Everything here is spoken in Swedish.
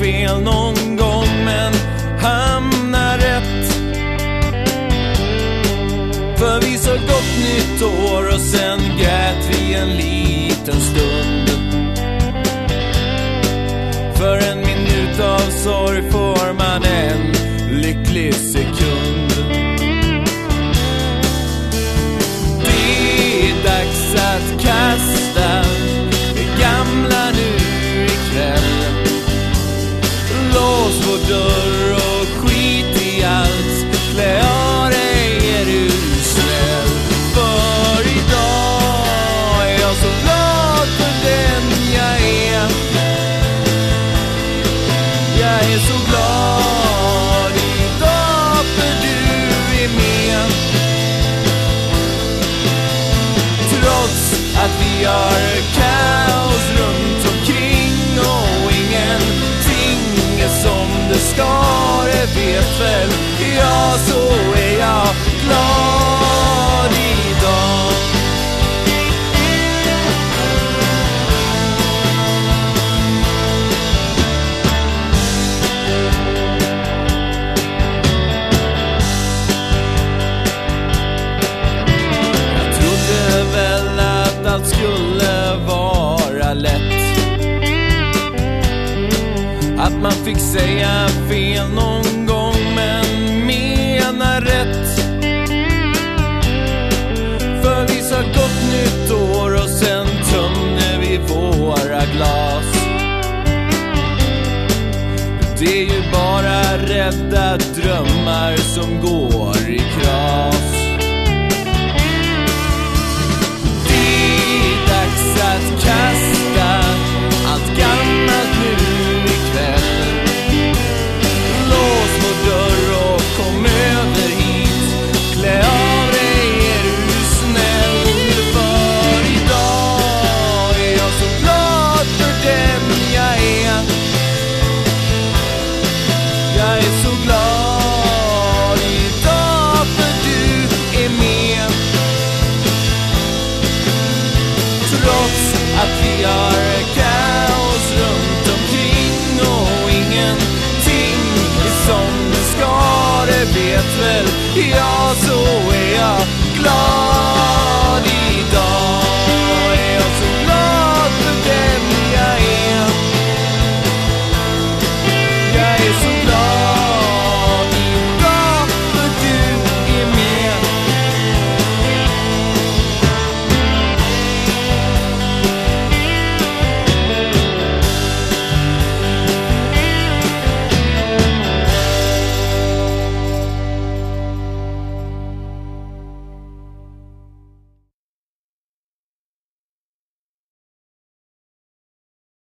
fel någon gång men hamnar rätt. För vi sa gott nytt år och sen grät vi en liten stund. För en minut av sorg får man en lycklig sekund. Lås vår dörr och skit i allt. Klä av dig är du snäll. För idag är jag så glad för den jag är. Jag är så glad Att man fick säga fel någon gång men mena rätt. För vi sa gott nytt år och sen tömde vi våra glas. Det är ju bara rädda drömmar som går i kras. Att vi har kaos runt omkring och ingenting är som det ska, det vet väl jag så är